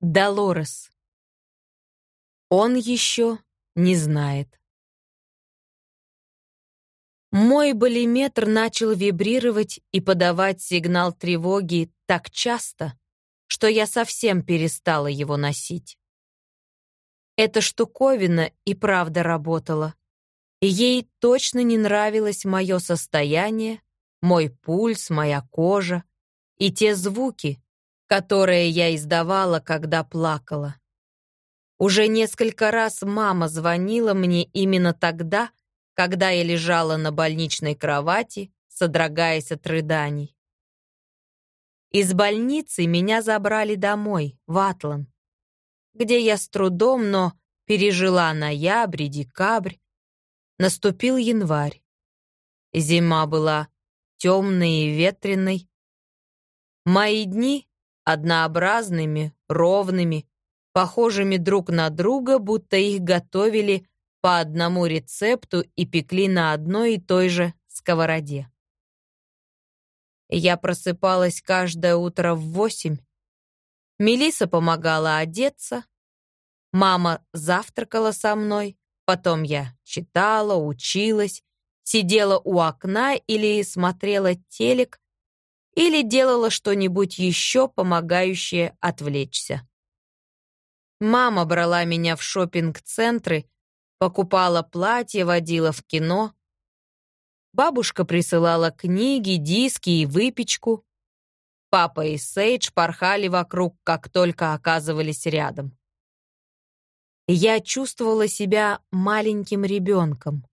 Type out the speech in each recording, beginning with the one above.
Долорес. Он еще не знает. Мой болиметр начал вибрировать и подавать сигнал тревоги так часто, что я совсем перестала его носить. Эта штуковина и правда работала. ей точно не нравилось мое состояние, мой пульс, моя кожа и те звуки, которые я издавала, когда плакала. Уже несколько раз мама звонила мне именно тогда, когда я лежала на больничной кровати, содрогаясь от рыданий. Из больницы меня забрали домой, в Атлан, где я с трудом, но пережила ноябрь и декабрь. Наступил январь. Зима была темной и ветреной. Мои дни однообразными, ровными, похожими друг на друга, будто их готовили по одному рецепту и пекли на одной и той же сковороде. Я просыпалась каждое утро в восемь. Мелиса помогала одеться. Мама завтракала со мной. Потом я читала, училась, сидела у окна или смотрела телек, или делала что-нибудь еще, помогающее отвлечься. Мама брала меня в шопинг-центры, покупала платья, водила в кино. Бабушка присылала книги, диски и выпечку. Папа и Сейдж порхали вокруг, как только оказывались рядом. Я чувствовала себя маленьким ребенком.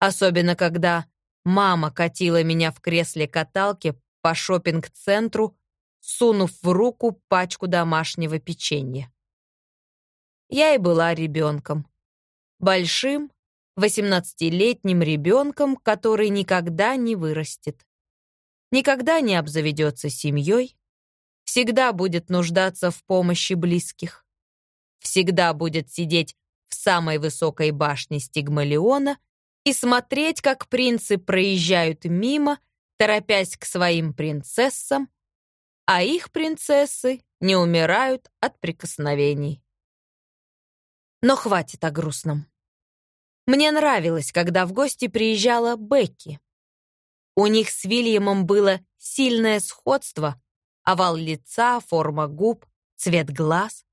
Особенно, когда мама катила меня в кресле каталки по шопинг-центру, сунув в руку пачку домашнего печенья. Я и была ребенком. Большим, 18-летним ребенком, который никогда не вырастет. Никогда не обзаведется семьей, всегда будет нуждаться в помощи близких, всегда будет сидеть в самой высокой башне Стигмалиона и смотреть, как принцы проезжают мимо торопясь к своим принцессам, а их принцессы не умирают от прикосновений. Но хватит о грустном. Мне нравилось, когда в гости приезжала Бекки. У них с Вильямом было сильное сходство, овал лица, форма губ, цвет глаз.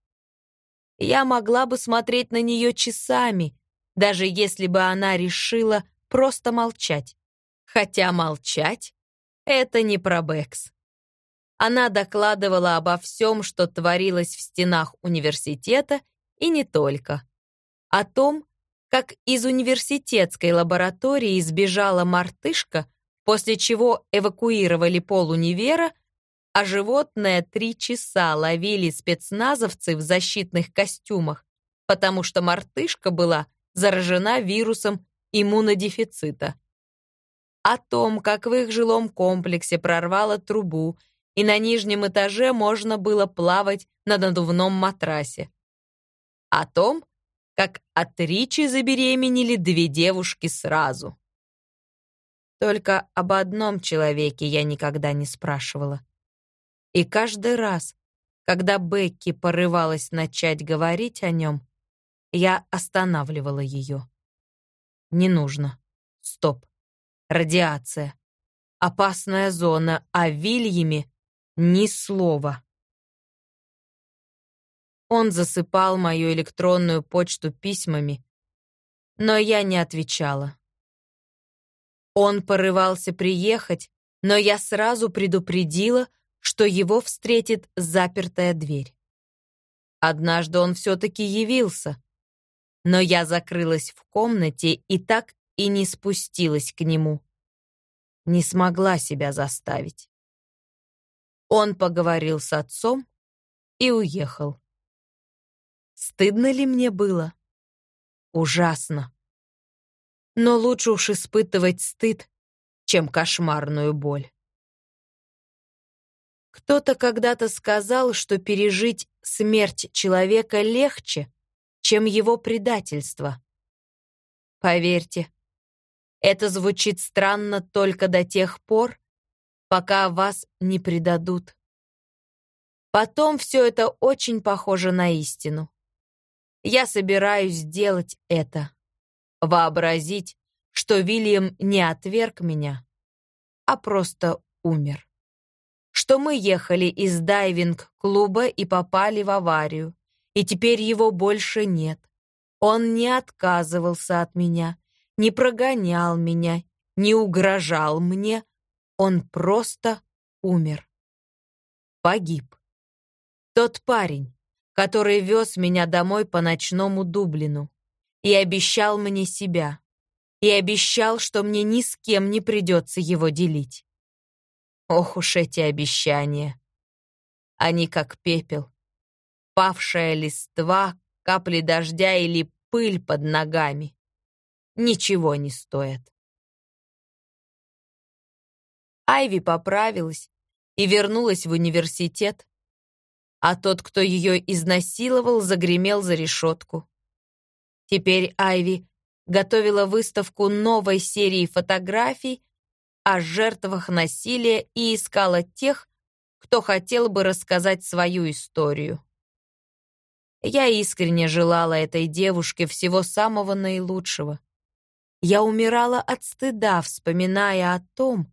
Я могла бы смотреть на нее часами, даже если бы она решила просто молчать. Хотя молчать это не про Бэкс. Она докладывала обо всем, что творилось в стенах университета, и не только. О том, как из университетской лаборатории сбежала мартышка, после чего эвакуировали пол универа, а животное три часа ловили спецназовцы в защитных костюмах, потому что мартышка была заражена вирусом иммунодефицита о том, как в их жилом комплексе прорвало трубу, и на нижнем этаже можно было плавать на надувном матрасе. О том, как от Ричи забеременели две девушки сразу. Только об одном человеке я никогда не спрашивала. И каждый раз, когда Бекки порывалась начать говорить о нем, я останавливала ее. Не нужно. Стоп радиация. Опасная зона, а Вильяме ни слова. Он засыпал мою электронную почту письмами, но я не отвечала. Он порывался приехать, но я сразу предупредила, что его встретит запертая дверь. Однажды он все-таки явился, но я закрылась в комнате и так и не спустилась к нему. Не смогла себя заставить. Он поговорил с отцом и уехал. Стыдно ли мне было? Ужасно. Но лучше уж испытывать стыд, чем кошмарную боль. Кто-то когда-то сказал, что пережить смерть человека легче, чем его предательство. Поверьте, это звучит странно только до тех пор, пока вас не предадут. Потом все это очень похоже на истину. Я собираюсь сделать это. Вообразить, что Вильям не отверг меня, а просто умер. Что мы ехали из дайвинг-клуба и попали в аварию, и теперь его больше нет. Он не отказывался от меня, не прогонял меня, не угрожал мне. Он просто умер. Погиб. Тот парень, который вез меня домой по ночному Дублину и обещал мне себя, и обещал, что мне ни с кем не придется его делить. Ох уж эти обещания. Они как пепел. Павшая листва, капли дождя или пыль под ногами. Ничего не стоят. Айви поправилась и вернулась в университет, а тот, кто ее изнасиловал, загремел за решетку. Теперь Айви готовила выставку новой серии фотографий о жертвах насилия и искала тех, кто хотел бы рассказать свою историю. Я искренне желала этой девушке всего самого наилучшего. Я умирала от стыда, вспоминая о том,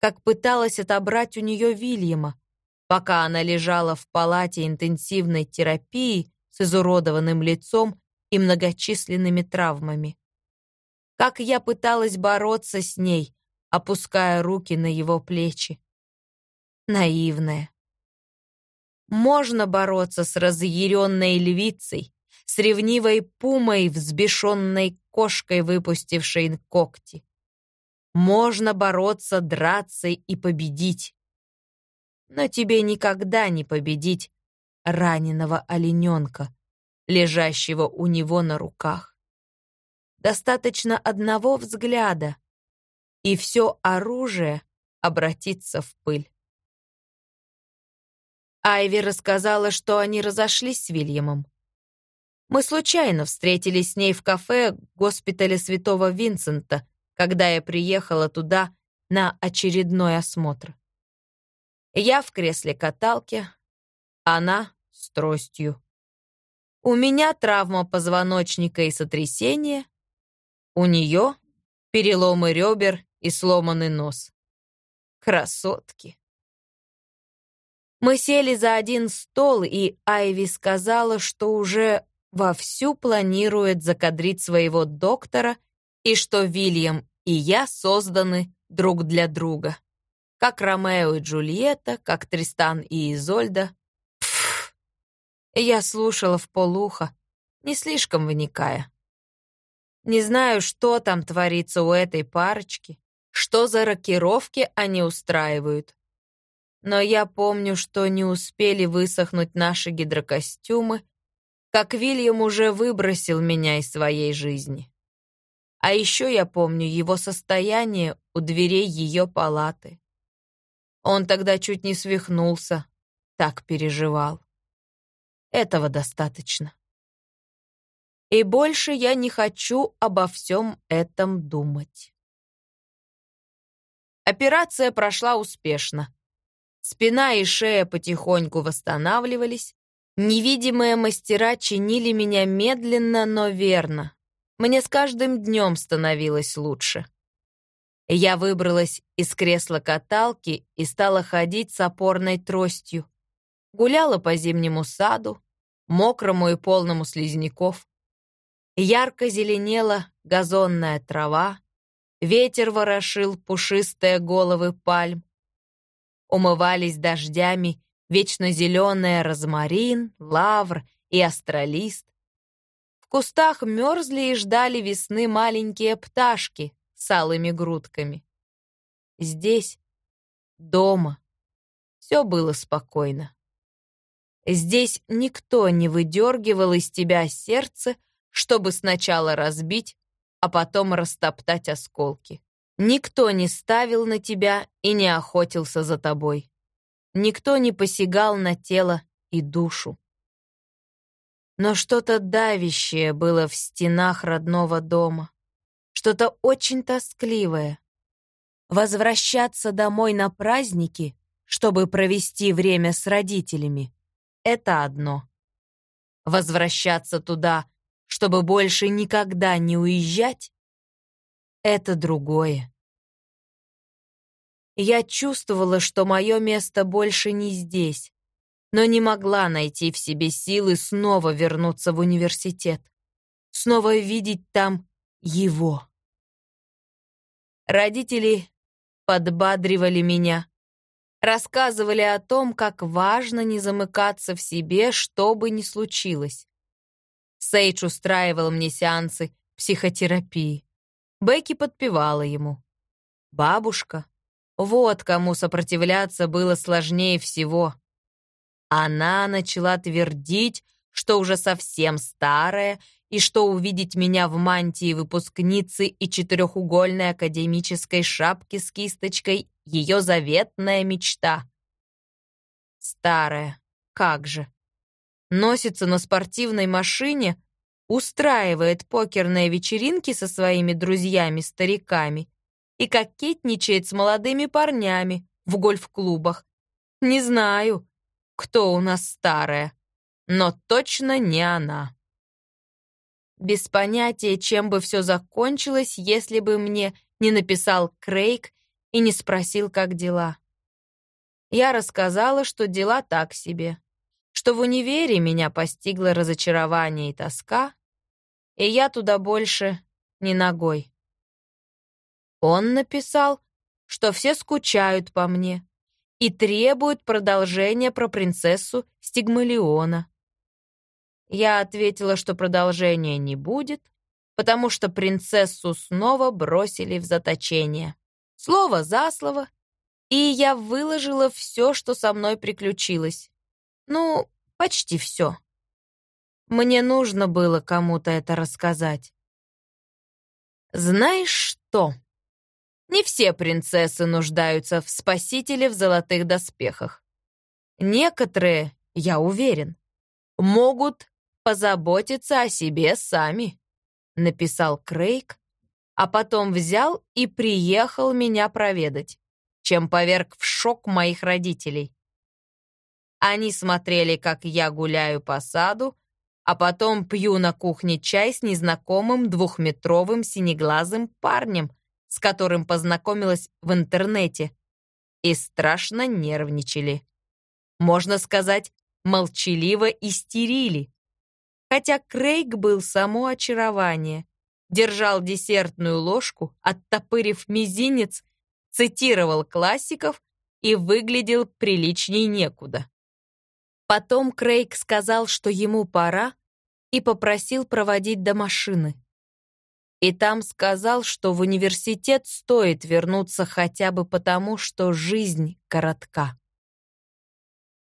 как пыталась отобрать у нее Вильяма, пока она лежала в палате интенсивной терапии с изуродованным лицом и многочисленными травмами. Как я пыталась бороться с ней, опуская руки на его плечи. Наивная. Можно бороться с разъяренной львицей, с ревнивой пумой, взбешенной кошкой, выпустившей когти. Можно бороться, драться и победить. Но тебе никогда не победить раненого олененка, лежащего у него на руках. Достаточно одного взгляда, и все оружие обратится в пыль. Айви рассказала, что они разошлись с Вильямом. Мы случайно встретились с ней в кафе госпиталя Святого Винсента, когда я приехала туда на очередной осмотр. Я в кресле каталки, она с тростью. У меня травма позвоночника и сотрясение, у нее переломы ребер и сломанный нос. Красотки. Мы сели за один стол, и Айви сказала, что уже вовсю планирует закадрить своего доктора и что Вильям и я созданы друг для друга. Как Ромео и Джульетта, как Тристан и Изольда. Пф. Я слушала в полухо, не слишком вникая. Не знаю, что там творится у этой парочки, что за рокировки они устраивают. Но я помню, что не успели высохнуть наши гидрокостюмы, как Вильям уже выбросил меня из своей жизни. А еще я помню его состояние у дверей ее палаты. Он тогда чуть не свихнулся, так переживал. Этого достаточно. И больше я не хочу обо всем этом думать. Операция прошла успешно. Спина и шея потихоньку восстанавливались. Невидимые мастера чинили меня медленно, но верно. Мне с каждым днем становилось лучше. Я выбралась из кресла каталки и стала ходить с опорной тростью. Гуляла по зимнему саду, мокрому и полному слизняков. Ярко зеленела газонная трава, ветер ворошил пушистые головы пальм. Умывались дождями вечно зеленые розмарин, лавр и астролист. В кустах мерзли и ждали весны маленькие пташки с алыми грудками. Здесь, дома, все было спокойно. Здесь никто не выдергивал из тебя сердце, чтобы сначала разбить, а потом растоптать осколки. Никто не ставил на тебя и не охотился за тобой. Никто не посягал на тело и душу но что-то давящее было в стенах родного дома, что-то очень тоскливое. Возвращаться домой на праздники, чтобы провести время с родителями, это одно. Возвращаться туда, чтобы больше никогда не уезжать, это другое. Я чувствовала, что мое место больше не здесь, но не могла найти в себе силы снова вернуться в университет, снова видеть там его. Родители подбадривали меня, рассказывали о том, как важно не замыкаться в себе, что бы ни случилось. Сейдж устраивал мне сеансы психотерапии. Бекки подпевала ему. Бабушка, вот кому сопротивляться было сложнее всего. Она начала твердить, что уже совсем старая, и что увидеть меня в мантии выпускницы и четырехугольной академической шапке с кисточкой — ее заветная мечта. Старая, как же. Носится на спортивной машине, устраивает покерные вечеринки со своими друзьями-стариками и кокетничает с молодыми парнями в гольф-клубах. Не знаю, кто у нас старая, но точно не она. Без понятия, чем бы все закончилось, если бы мне не написал Крейг и не спросил, как дела. Я рассказала, что дела так себе, что в универе меня постигло разочарование и тоска, и я туда больше не ногой. Он написал, что все скучают по мне, и требует продолжения про принцессу Стигмалиона. Я ответила, что продолжения не будет, потому что принцессу снова бросили в заточение. Слово за слово, и я выложила все, что со мной приключилось. Ну, почти все. Мне нужно было кому-то это рассказать. Знаешь что? Не все принцессы нуждаются в спасителе в золотых доспехах. Некоторые, я уверен, могут позаботиться о себе сами», — написал Крейг, а потом взял и приехал меня проведать, чем поверг в шок моих родителей. Они смотрели, как я гуляю по саду, а потом пью на кухне чай с незнакомым двухметровым синеглазым парнем, с которым познакомилась в интернете, и страшно нервничали. Можно сказать, молчаливо истерили. Хотя Крейг был само очарование. Держал десертную ложку, оттопырив мизинец, цитировал классиков и выглядел приличней некуда. Потом Крейг сказал, что ему пора, и попросил проводить до машины и там сказал, что в университет стоит вернуться хотя бы потому, что жизнь коротка.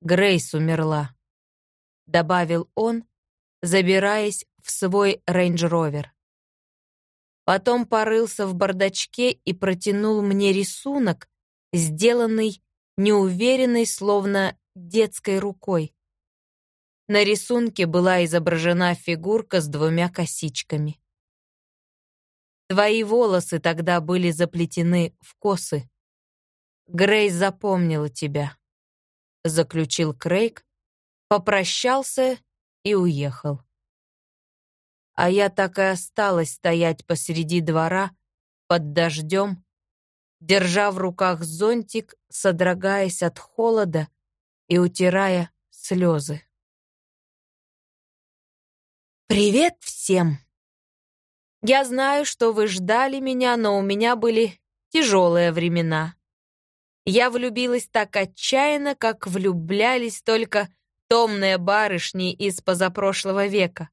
Грейс умерла, добавил он, забираясь в свой рейндж-ровер. Потом порылся в бардачке и протянул мне рисунок, сделанный неуверенной, словно детской рукой. На рисунке была изображена фигурка с двумя косичками. Твои волосы тогда были заплетены в косы. Грейс запомнила тебя, заключил Крейг, попрощался и уехал. А я так и осталась стоять посреди двора под дождем, держа в руках зонтик, содрогаясь от холода и утирая слезы. «Привет всем!» Я знаю, что вы ждали меня, но у меня были тяжелые времена. Я влюбилась так отчаянно, как влюблялись только томные барышни из позапрошлого века.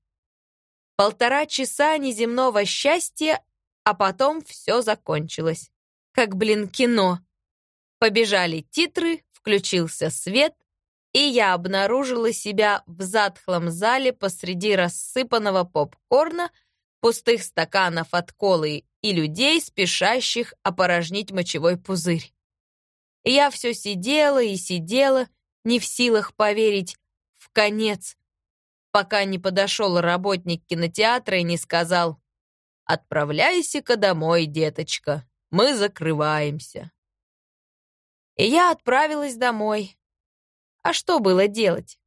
Полтора часа неземного счастья, а потом все закончилось. Как, блин, кино. Побежали титры, включился свет, и я обнаружила себя в затхлом зале посреди рассыпанного попкорна — пустых стаканов от колы и людей, спешащих опорожнить мочевой пузырь. я все сидела и сидела, не в силах поверить в конец, пока не подошел работник кинотеатра и не сказал «Отправляйся-ка домой, деточка, мы закрываемся». И я отправилась домой. А что было делать?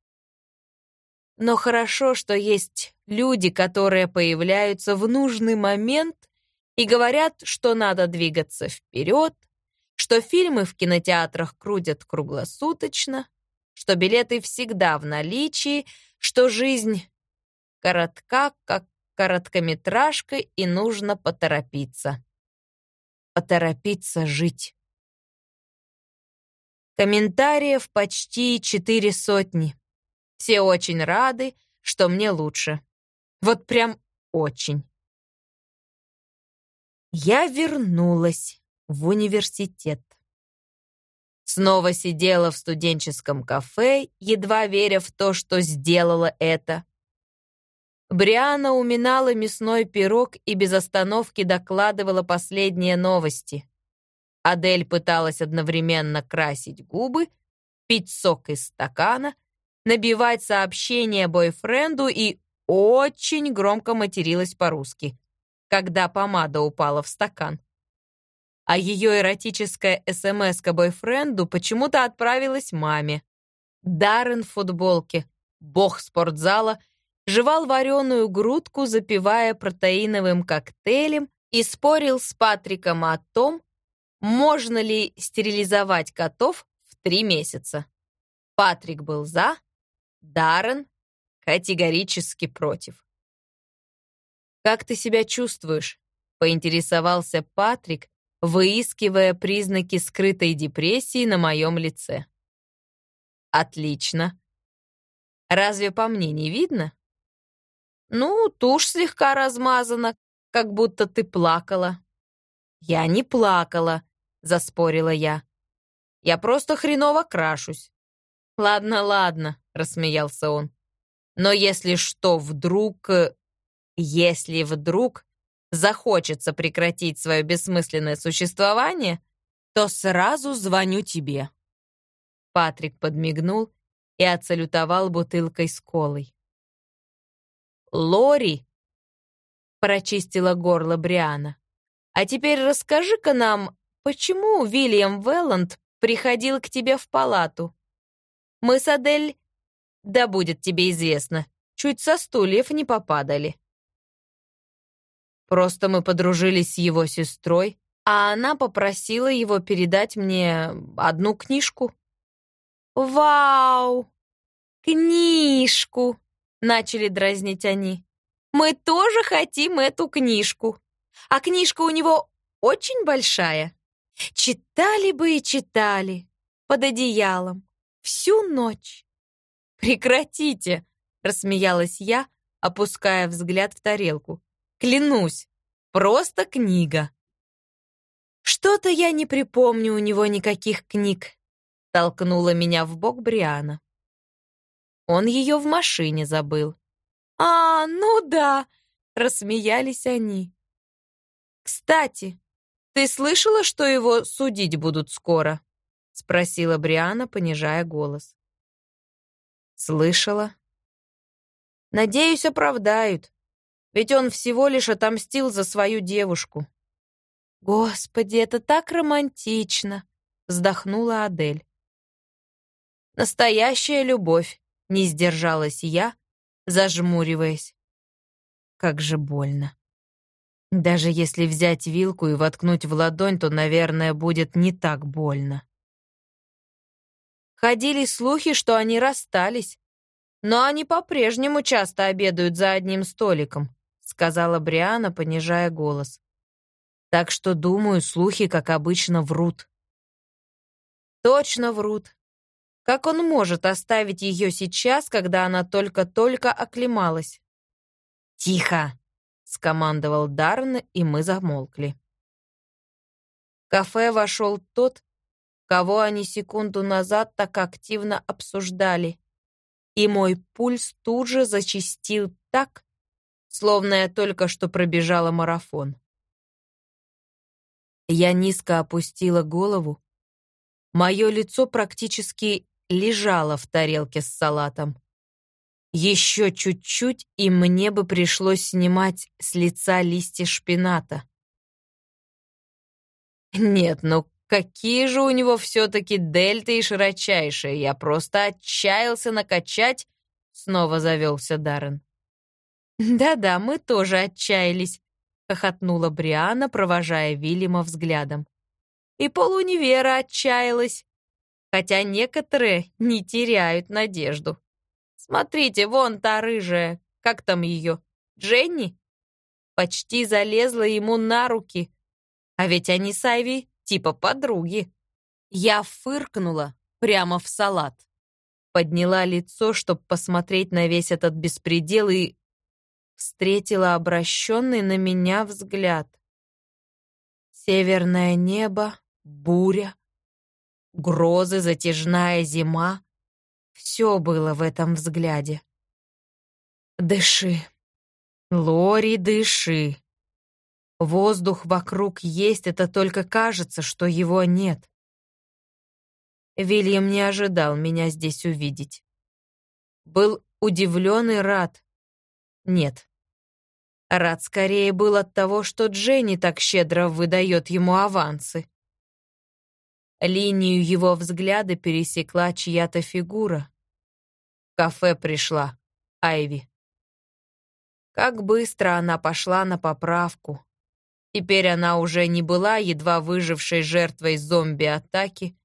Но хорошо, что есть люди, которые появляются в нужный момент и говорят, что надо двигаться вперед, что фильмы в кинотеатрах крутят круглосуточно, что билеты всегда в наличии, что жизнь коротка, как короткометражка, и нужно поторопиться. Поторопиться жить. Комментариев почти четыре сотни. Все очень рады, что мне лучше. Вот прям очень. Я вернулась в университет. Снова сидела в студенческом кафе, едва веря в то, что сделала это. Бриана уминала мясной пирог и без остановки докладывала последние новости. Адель пыталась одновременно красить губы, пить сок из стакана, набивать сообщения бойфренду и очень громко материлась по-русски, когда помада упала в стакан. А ее эротическая смс бойфренду почему-то отправилась маме. Даррен в футболке, бог спортзала — жевал вареную грудку, запивая протеиновым коктейлем и спорил с Патриком о том, можно ли стерилизовать котов в три месяца. Патрик был за, Даррен категорически против. «Как ты себя чувствуешь?» — поинтересовался Патрик, выискивая признаки скрытой депрессии на моем лице. «Отлично. Разве по мне не видно?» Ну, тушь слегка размазана, как будто ты плакала. Я не плакала, заспорила я. Я просто хреново крашусь. Ладно, ладно, рассмеялся он. Но если что вдруг... Э, если вдруг захочется прекратить свое бессмысленное существование, то сразу звоню тебе. Патрик подмигнул и отсалютовал бутылкой с колой. Лори!» — прочистила горло Бриана. «А теперь расскажи-ка нам, почему Вильям Велланд приходил к тебе в палату? Мы с Адель, да будет тебе известно, чуть со стульев не попадали». Просто мы подружились с его сестрой, а она попросила его передать мне одну книжку. «Вау! Книжку!» Начали дразнить они. «Мы тоже хотим эту книжку. А книжка у него очень большая. Читали бы и читали. Под одеялом. Всю ночь». «Прекратите!» — рассмеялась я, опуская взгляд в тарелку. «Клянусь, просто книга». «Что-то я не припомню у него никаких книг», — толкнула меня в бок Бриана. Он ее в машине забыл. «А, ну да!» — рассмеялись они. «Кстати, ты слышала, что его судить будут скоро?» — спросила Бриана, понижая голос. «Слышала?» «Надеюсь, оправдают, ведь он всего лишь отомстил за свою девушку». «Господи, это так романтично!» — вздохнула Адель. «Настоящая любовь», не сдержалась я, зажмуриваясь. Как же больно. Даже если взять вилку и воткнуть в ладонь, то, наверное, будет не так больно. Ходили слухи, что они расстались, но они по-прежнему часто обедают за одним столиком, сказала Бриана, понижая голос. Так что, думаю, слухи, как обычно, врут. Точно врут. Как он может оставить ее сейчас, когда она только-только оклемалась? «Тихо!» — скомандовал Дарн, и мы замолкли. В кафе вошел тот, кого они секунду назад так активно обсуждали, и мой пульс тут же зачастил так, словно я только что пробежала марафон. Я низко опустила голову. Мое лицо практически лежала в тарелке с салатом. Еще чуть-чуть, и мне бы пришлось снимать с лица листья шпината. Нет, ну какие же у него все-таки дельты и широчайшие. Я просто отчаялся накачать снова завелся Даррен. «Да-да, мы тоже отчаялись», — хохотнула Бриана, провожая Вильяма взглядом. «И полунивера отчаялась, хотя некоторые не теряют надежду. Смотрите, вон та рыжая, как там ее, Дженни? Почти залезла ему на руки, а ведь они с Айви типа подруги. Я фыркнула прямо в салат. Подняла лицо, чтобы посмотреть на весь этот беспредел и встретила обращенный на меня взгляд. Северное небо, буря, грозы, затяжная зима. Все было в этом взгляде. Дыши. Лори, дыши. Воздух вокруг есть, это только кажется, что его нет. Вильям не ожидал меня здесь увидеть. Был удивлен и рад. Нет. Рад скорее был от того, что Дженни так щедро выдает ему авансы. Линию его взгляда пересекла чья-то фигура. В кафе пришла Айви. Как быстро она пошла на поправку. Теперь она уже не была едва выжившей жертвой зомби-атаки,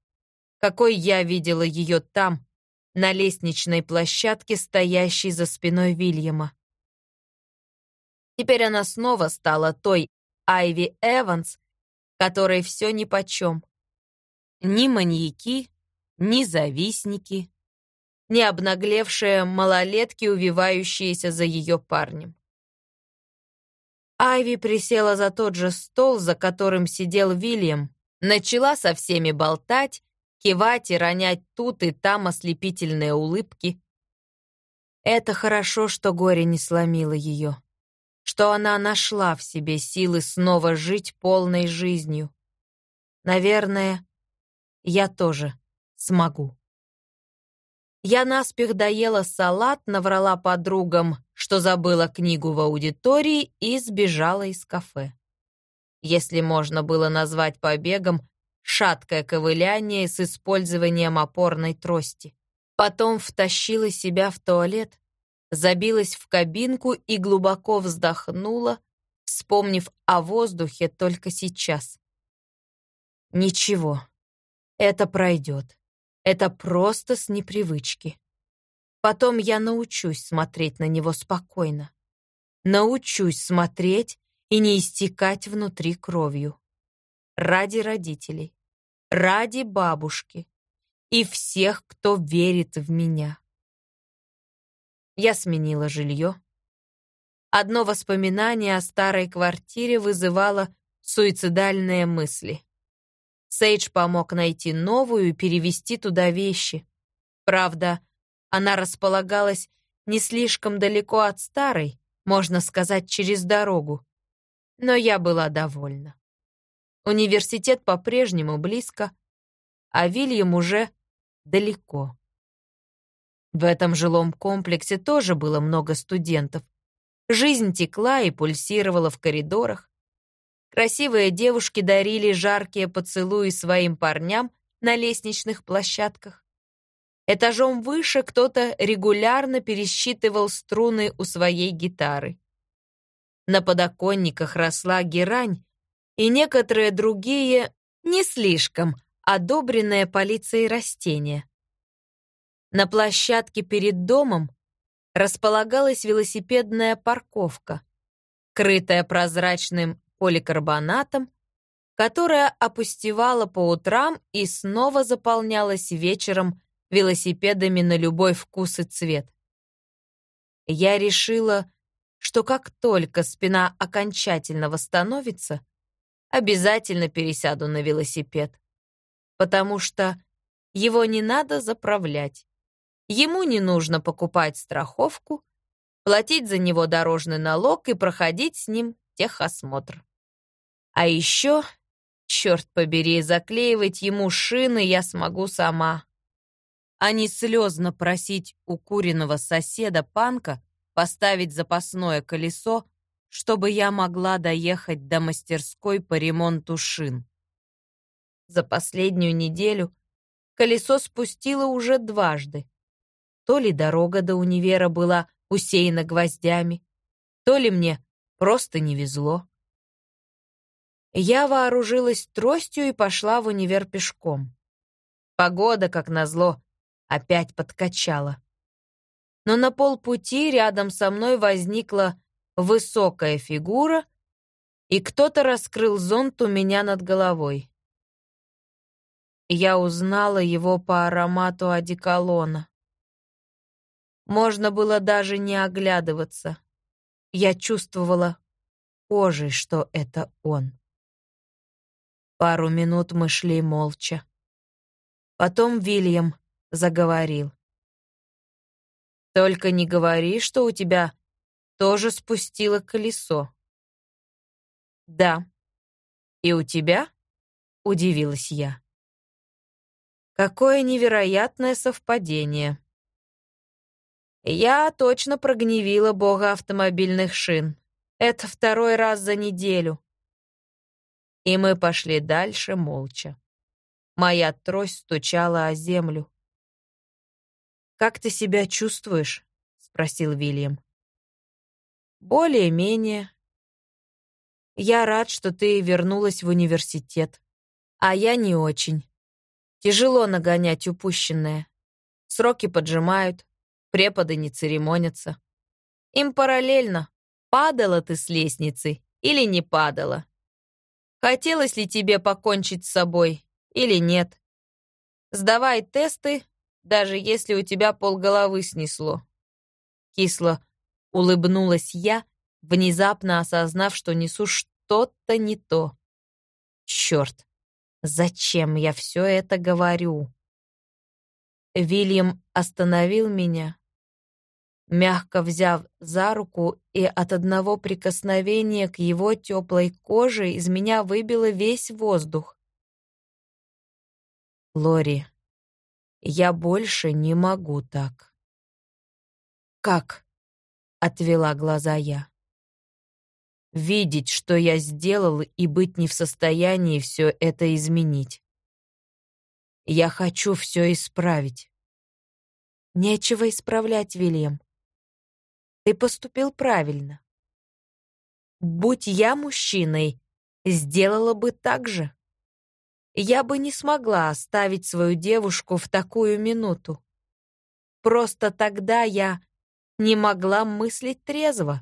какой я видела ее там, на лестничной площадке, стоящей за спиной Вильяма. Теперь она снова стала той Айви Эванс, которой все нипочем. Ни маньяки, ни завистники, ни обнаглевшие малолетки, увивающиеся за ее парнем. Айви присела за тот же стол, за которым сидел Вильям, начала со всеми болтать, кивать и ронять тут и там ослепительные улыбки. Это хорошо, что горе не сломило ее, что она нашла в себе силы снова жить полной жизнью. Наверное, я тоже смогу. Я наспех доела салат, наврала подругам, что забыла книгу в аудитории и сбежала из кафе. Если можно было назвать побегом шаткое ковыляние с использованием опорной трости. Потом втащила себя в туалет, забилась в кабинку и глубоко вздохнула, вспомнив о воздухе только сейчас. Ничего, это пройдет. Это просто с непривычки. Потом я научусь смотреть на него спокойно. Научусь смотреть и не истекать внутри кровью. Ради родителей, ради бабушки и всех, кто верит в меня. Я сменила жилье. Одно воспоминание о старой квартире вызывало суицидальные мысли. Сейдж помог найти новую и перевести туда вещи. Правда, она располагалась не слишком далеко от старой, можно сказать, через дорогу. Но я была довольна. Университет по-прежнему близко, а Вильям уже далеко. В этом жилом комплексе тоже было много студентов. Жизнь текла и пульсировала в коридорах. Красивые девушки дарили жаркие поцелуи своим парням на лестничных площадках. Этажом выше кто-то регулярно пересчитывал струны у своей гитары. На подоконниках росла герань и некоторые другие, не слишком, одобренные полицией растения. На площадке перед домом располагалась велосипедная парковка, крытая прозрачным поликарбонатом, которая опустевала по утрам и снова заполнялась вечером велосипедами на любой вкус и цвет. Я решила, что как только спина окончательно восстановится, обязательно пересяду на велосипед, потому что его не надо заправлять. Ему не нужно покупать страховку, платить за него дорожный налог и проходить с ним техосмотр. А еще, черт побери, заклеивать ему шины я смогу сама. А не слезно просить у куриного соседа Панка поставить запасное колесо, чтобы я могла доехать до мастерской по ремонту шин. За последнюю неделю колесо спустило уже дважды. То ли дорога до универа была усеяна гвоздями, то ли мне просто не везло. Я вооружилась тростью и пошла в универ пешком. Погода, как назло, опять подкачала. Но на полпути рядом со мной возникла высокая фигура, и кто-то раскрыл зонт у меня над головой. Я узнала его по аромату одеколона. Можно было даже не оглядываться. Я чувствовала кожей, что это он. Пару минут мы шли молча. Потом Вильям заговорил. «Только не говори, что у тебя тоже спустило колесо». «Да. И у тебя?» — удивилась я. «Какое невероятное совпадение!» Я точно прогневила бога автомобильных шин. Это второй раз за неделю. И мы пошли дальше молча. Моя трость стучала о землю. «Как ты себя чувствуешь?» — спросил Вильям. «Более-менее. Я рад, что ты вернулась в университет. А я не очень. Тяжело нагонять упущенное. Сроки поджимают, преподы не церемонятся. Им параллельно, падала ты с лестницы или не падала. Хотелось ли тебе покончить с собой или нет? Сдавай тесты, даже если у тебя полголовы снесло. Кисло улыбнулась я, внезапно осознав, что несу что-то не то. Черт, зачем я все это говорю? Вильям остановил меня, мягко взяв за руку, и от одного прикосновения к его теплой коже из меня выбило весь воздух. Лори, я больше не могу так. Как? Отвела глаза я. Видеть, что я сделал, и быть не в состоянии все это изменить. Я хочу все исправить. Нечего исправлять, Вильям. Ты поступил правильно. Будь я мужчиной, сделала бы так же. Я бы не смогла оставить свою девушку в такую минуту. Просто тогда я не могла мыслить трезво.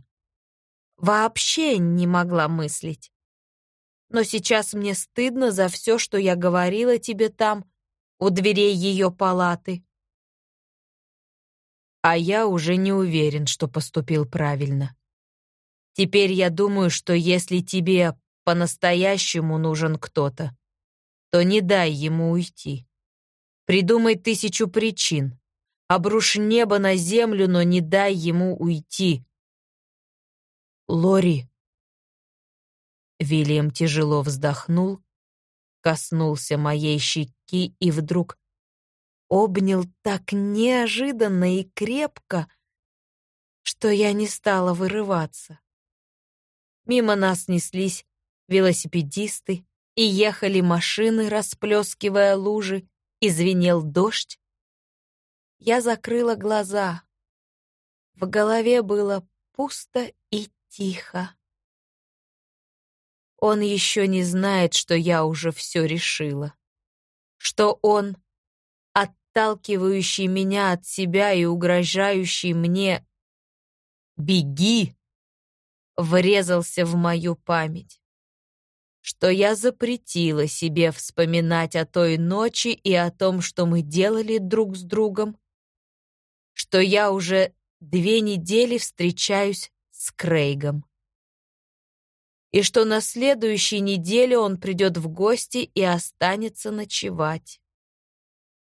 Вообще не могла мыслить. Но сейчас мне стыдно за все, что я говорила тебе там, у дверей ее палаты. А я уже не уверен, что поступил правильно. Теперь я думаю, что если тебе по-настоящему нужен кто-то, то не дай ему уйти. Придумай тысячу причин. Обрушь небо на землю, но не дай ему уйти. Лори. Вильям тяжело вздохнул, коснулся моей щеки и вдруг обнял так неожиданно и крепко, что я не стала вырываться. Мимо нас неслись велосипедисты и ехали машины, расплескивая лужи, и звенел дождь. Я закрыла глаза. В голове было пусто и тихо. Он еще не знает, что я уже все решила. Что он отталкивающий меня от себя и угрожающий мне «Беги!» врезался в мою память. Что я запретила себе вспоминать о той ночи и о том, что мы делали друг с другом. Что я уже две недели встречаюсь с Крейгом. И что на следующей неделе он придет в гости и останется ночевать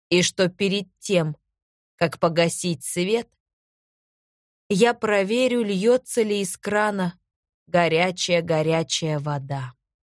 и что перед тем, как погасить свет, я проверю, льется ли из крана горячая-горячая вода.